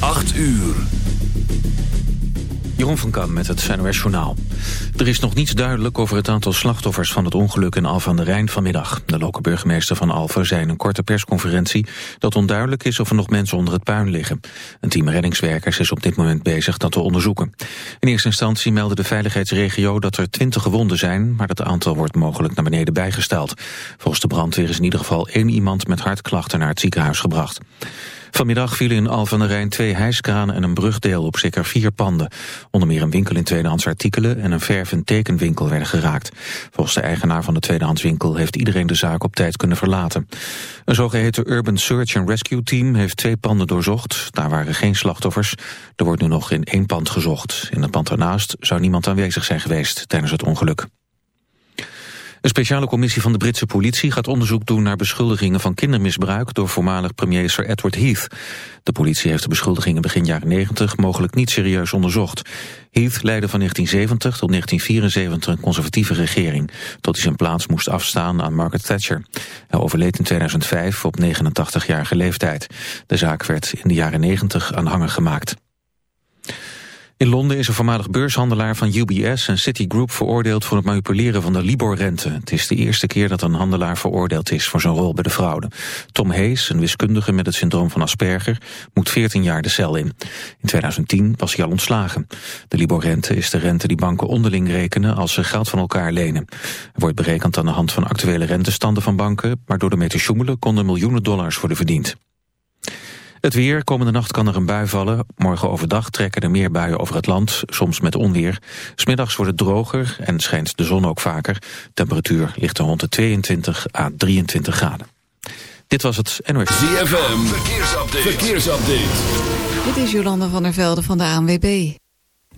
8 uur. Jeroen van Kam met het NOS Journaal. Er is nog niets duidelijk over het aantal slachtoffers van het ongeluk in Alphen aan de Rijn vanmiddag. De lokale burgemeester van Alphen zei in een korte persconferentie dat onduidelijk is of er nog mensen onder het puin liggen. Een team reddingswerkers is op dit moment bezig dat te onderzoeken. In eerste instantie meldde de veiligheidsregio dat er 20 gewonden zijn, maar dat aantal wordt mogelijk naar beneden bijgesteld. Volgens de brandweer is in ieder geval één iemand met hartklachten naar het ziekenhuis gebracht. Vanmiddag vielen in Al van der Rijn twee hijskranen en een brugdeel op zeker vier panden. Onder meer een winkel in tweedehands artikelen en een verf- en tekenwinkel werden geraakt. Volgens de eigenaar van de tweedehandswinkel heeft iedereen de zaak op tijd kunnen verlaten. Een zogeheten Urban Search and Rescue Team heeft twee panden doorzocht. Daar waren geen slachtoffers. Er wordt nu nog in één pand gezocht. In het pand ernaast zou niemand aanwezig zijn geweest tijdens het ongeluk. Een speciale commissie van de Britse politie gaat onderzoek doen naar beschuldigingen van kindermisbruik door voormalig premier Sir Edward Heath. De politie heeft de beschuldigingen begin jaren 90 mogelijk niet serieus onderzocht. Heath leidde van 1970 tot 1974 een conservatieve regering, tot hij zijn plaats moest afstaan aan Margaret Thatcher. Hij overleed in 2005 op 89-jarige leeftijd. De zaak werd in de jaren 90 aanhanger gemaakt. In Londen is een voormalig beurshandelaar van UBS en Citigroup veroordeeld voor het manipuleren van de Libor-rente. Het is de eerste keer dat een handelaar veroordeeld is voor zijn rol bij de fraude. Tom Hayes, een wiskundige met het syndroom van Asperger, moet 14 jaar de cel in. In 2010 was hij al ontslagen. De Libor-rente is de rente die banken onderling rekenen als ze geld van elkaar lenen. Er wordt berekend aan de hand van actuele rentestanden van banken, maar door de te sjoemelen konden miljoenen dollars worden verdiend. Het weer, komende nacht kan er een bui vallen. Morgen overdag trekken er meer buien over het land, soms met onweer. Smiddags wordt het droger en schijnt de zon ook vaker. Temperatuur ligt er rond de 22 à 23 graden. Dit was het NOS. ZFM, verkeersupdate. verkeersupdate. Dit is Jolanda van der Velde van de ANWB.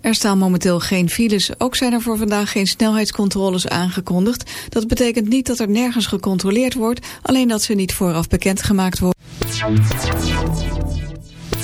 Er staan momenteel geen files. Ook zijn er voor vandaag geen snelheidscontroles aangekondigd. Dat betekent niet dat er nergens gecontroleerd wordt, alleen dat ze niet vooraf bekendgemaakt worden.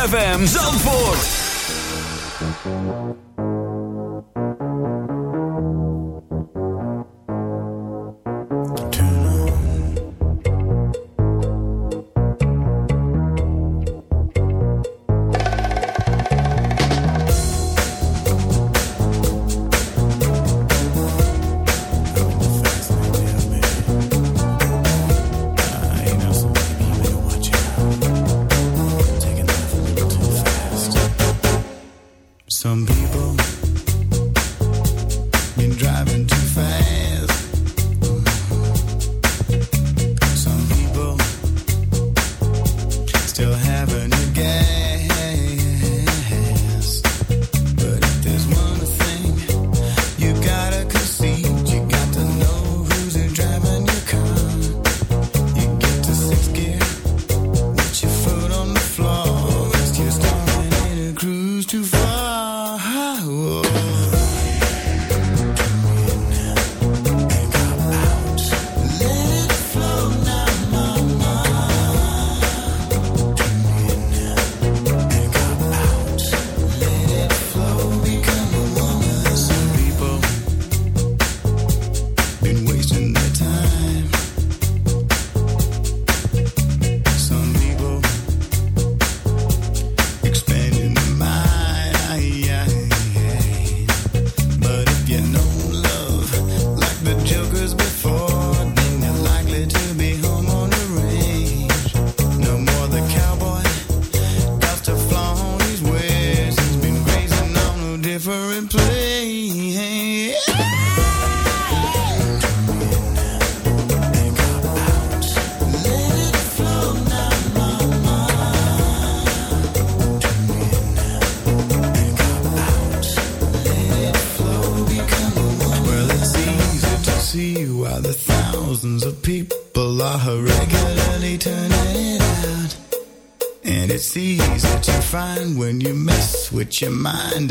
ZFM Zandvoort.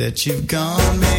That you've gone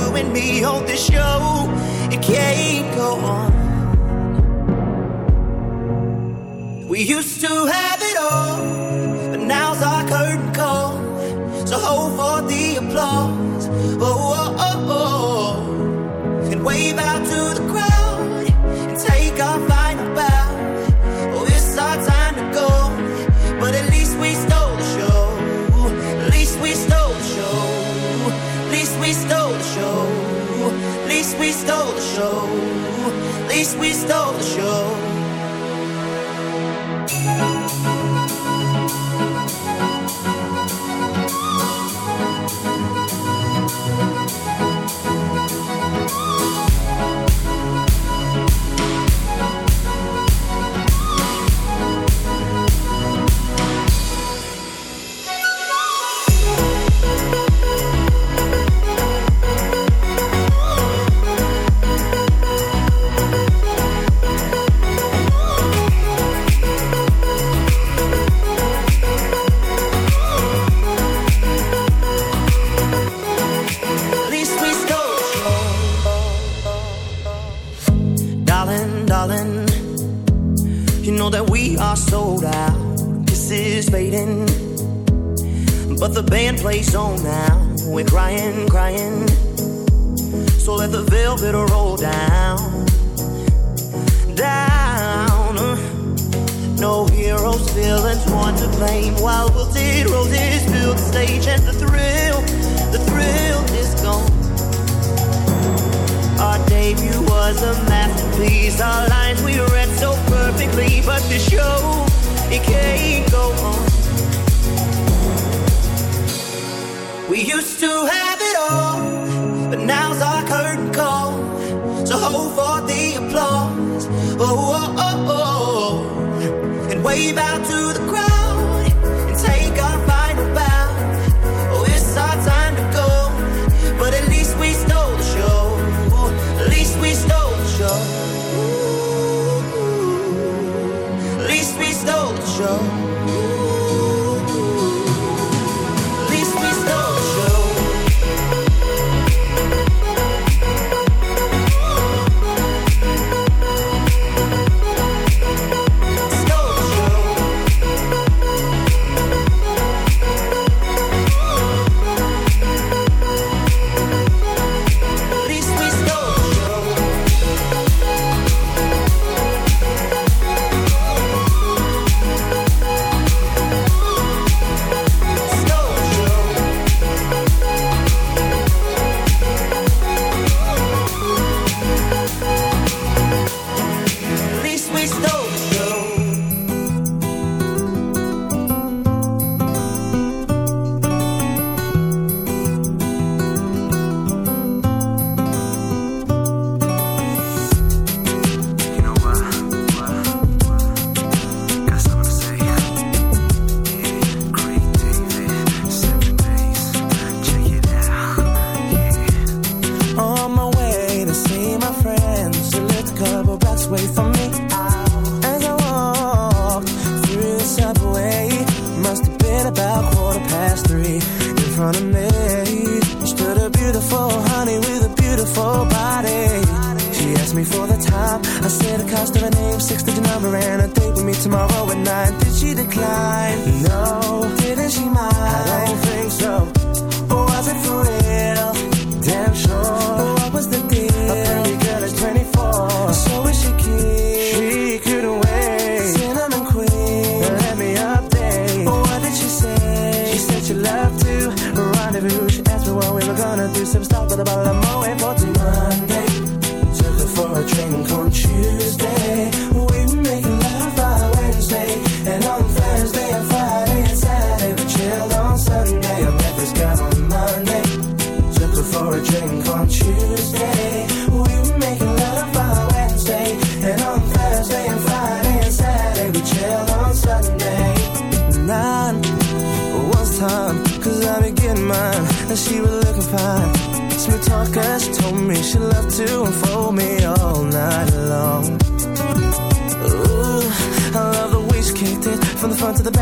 and me hold this show. It can't go on. We used to have.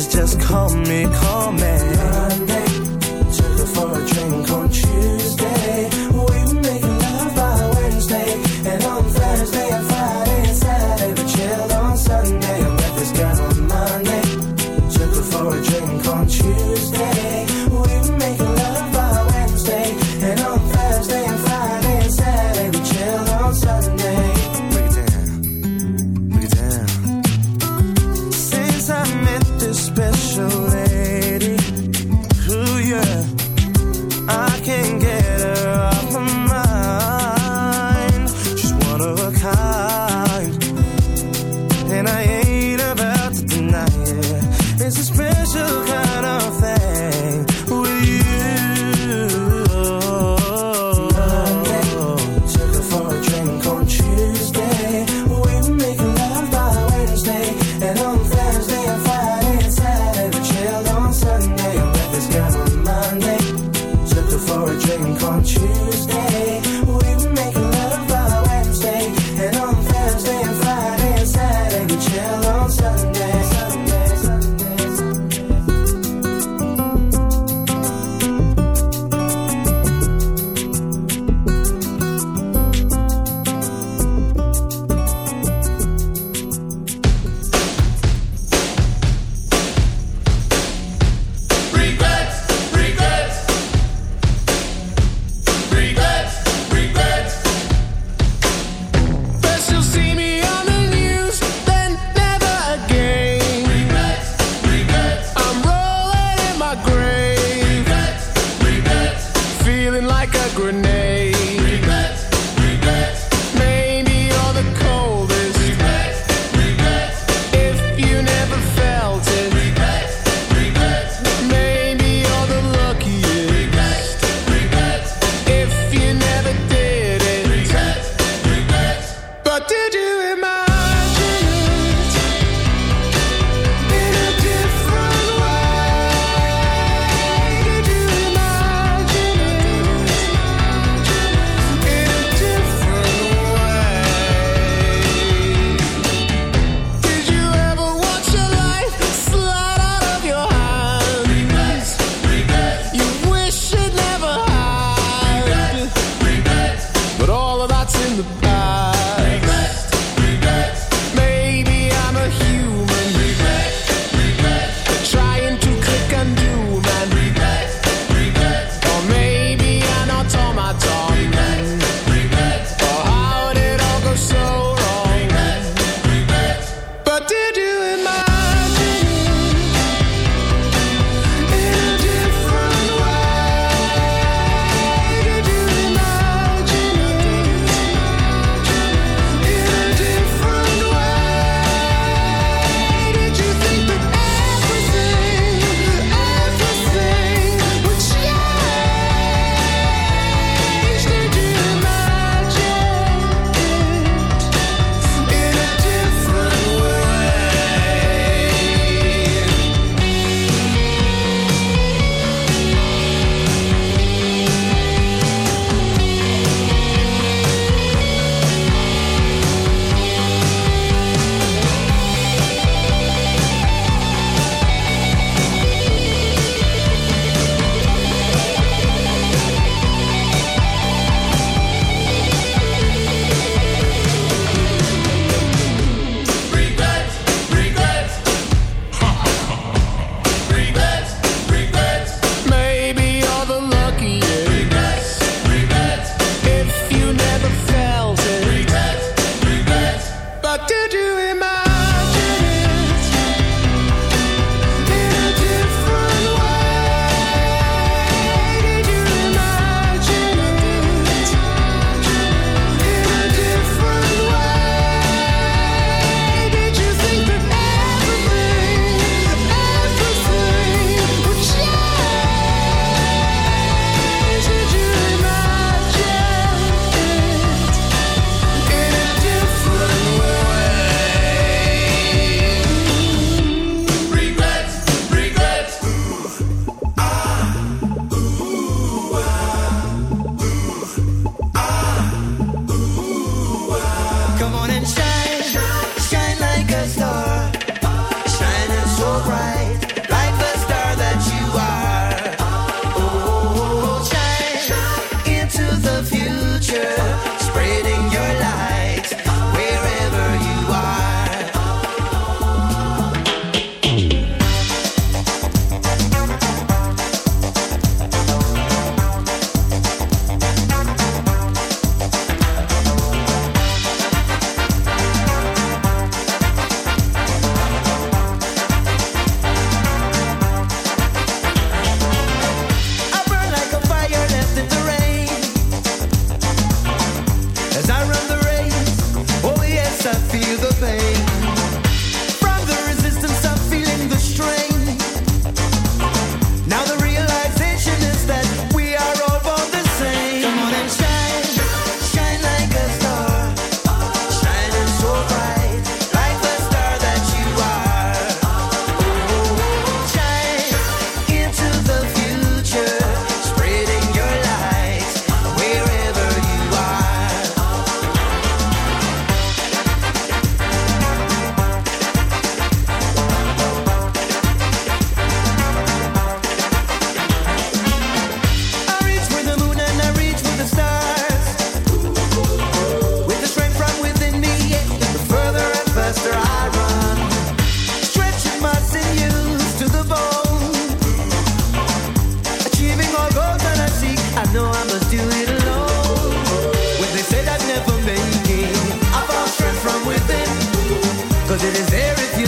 is just call me, call me. Monday, took her for a drink, drink on Tuesday.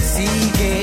There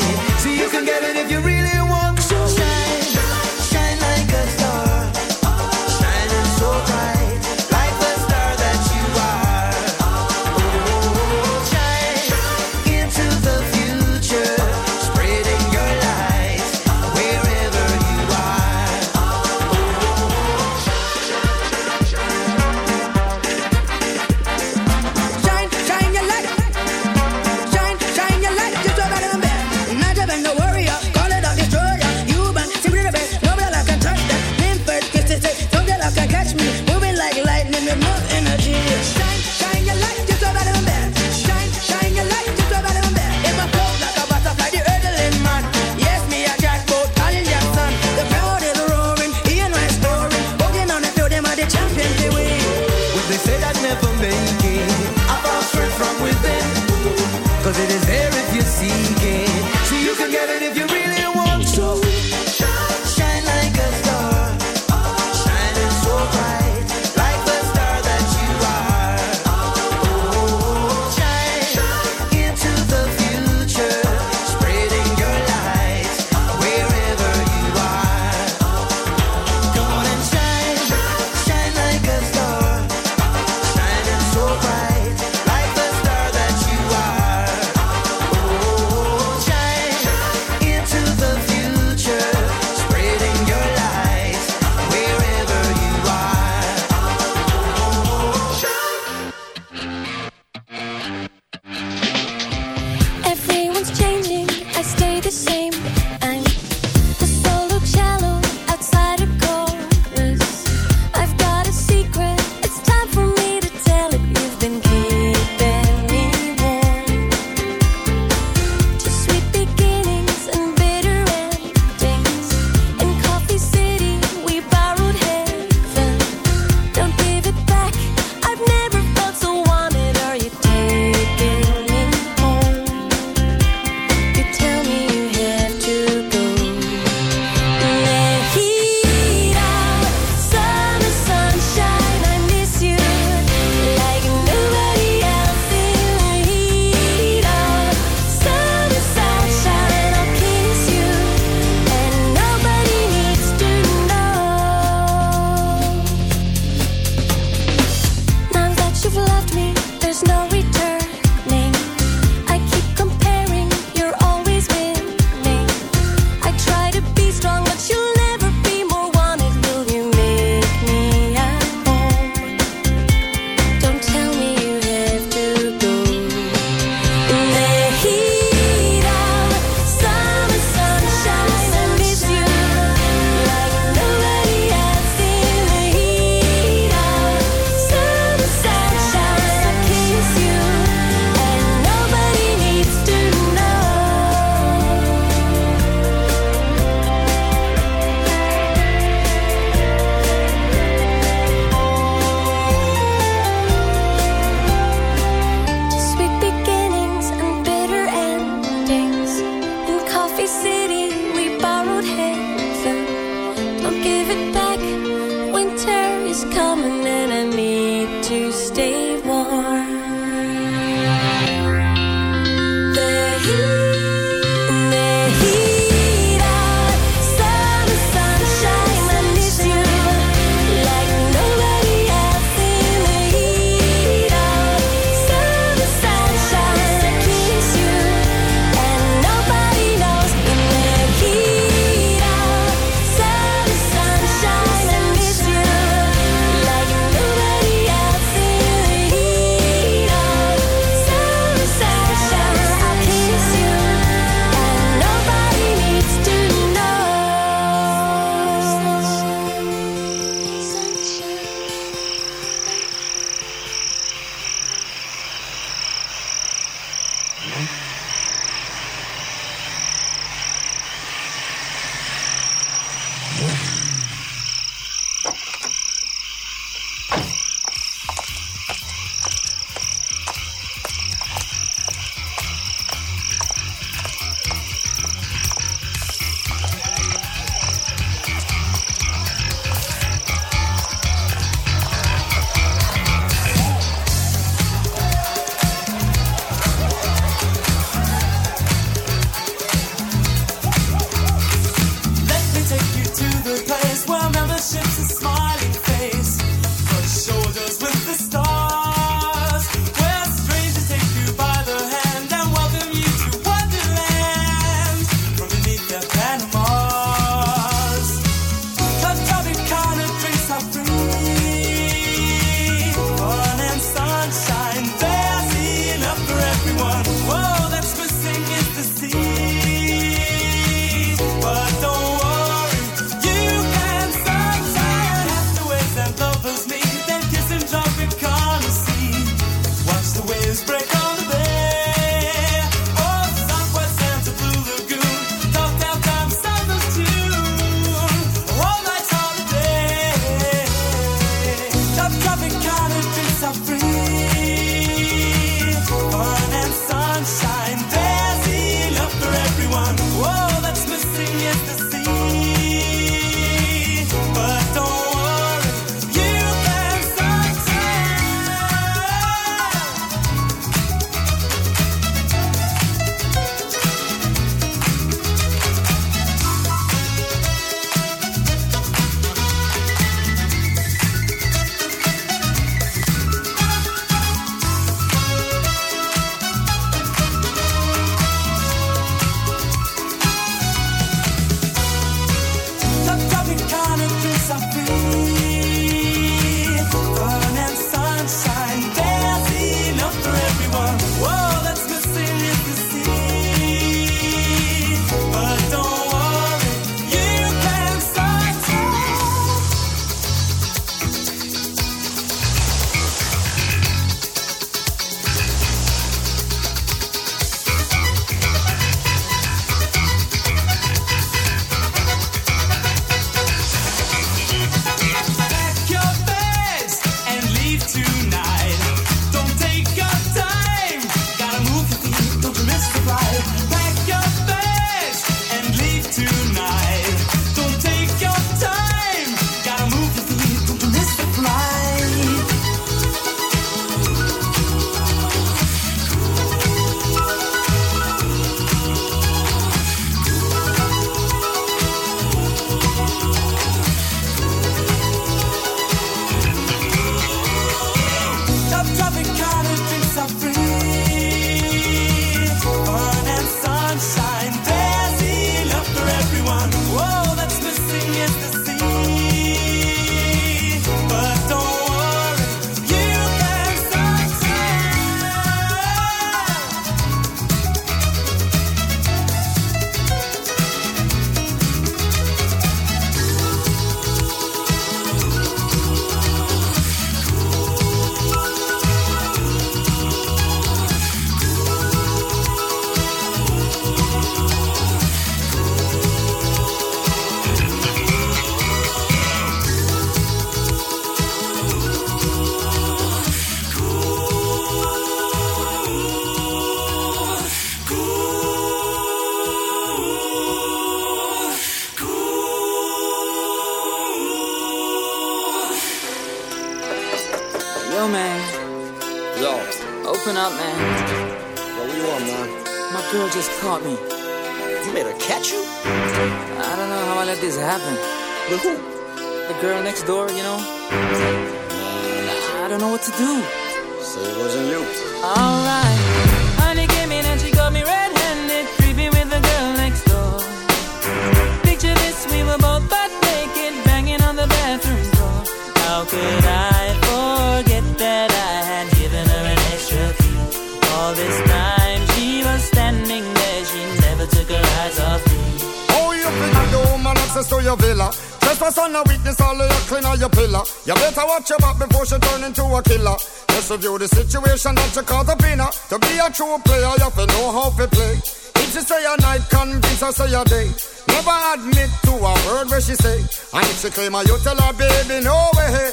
better watch your back before she turn into a killer. Just review the situation that you caught up in her. To be a true player, you have to know how to play. If she say a night, convince her say a day. Never admit to a word where she say. And if she claim her, you tell her, baby, no way.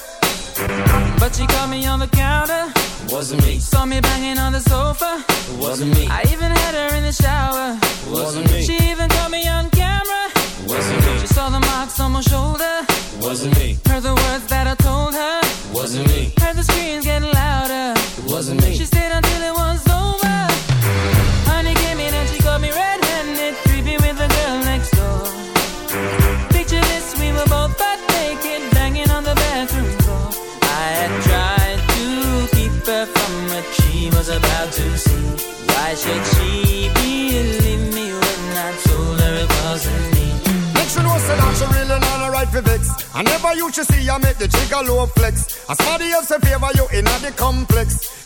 But she caught me on the counter. Wasn't me. Saw me banging on the sofa. Wasn't me. I even had her in the shower. Wasn't me. She even caught me on camera. Wasn't me. She saw the marks on my shoulder. Wasn't me. Heard the words that I told her. Wasn't me. Heard the screams getting louder. Wasn't me. She stayed until it was over. Honey came in and she caught me red-handed, creepy with the girl next door. Picture this, we were both butt naked, banging on the bathroom floor. I had tried to keep her from what she was about to see. Why should she I never you to see I make the jigger low flex. As somebody else in favor you in the complex.